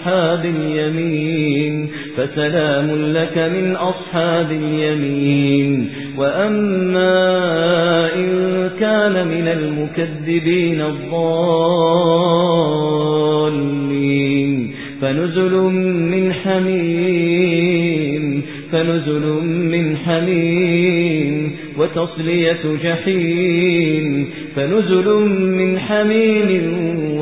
أصحاب اليمين فسلام لك من أصحاب اليمين. وأما إن كان من المكذبين الضالين فنزل من حميم فنزل من حميم وتصلية جحيم فنزل من حميم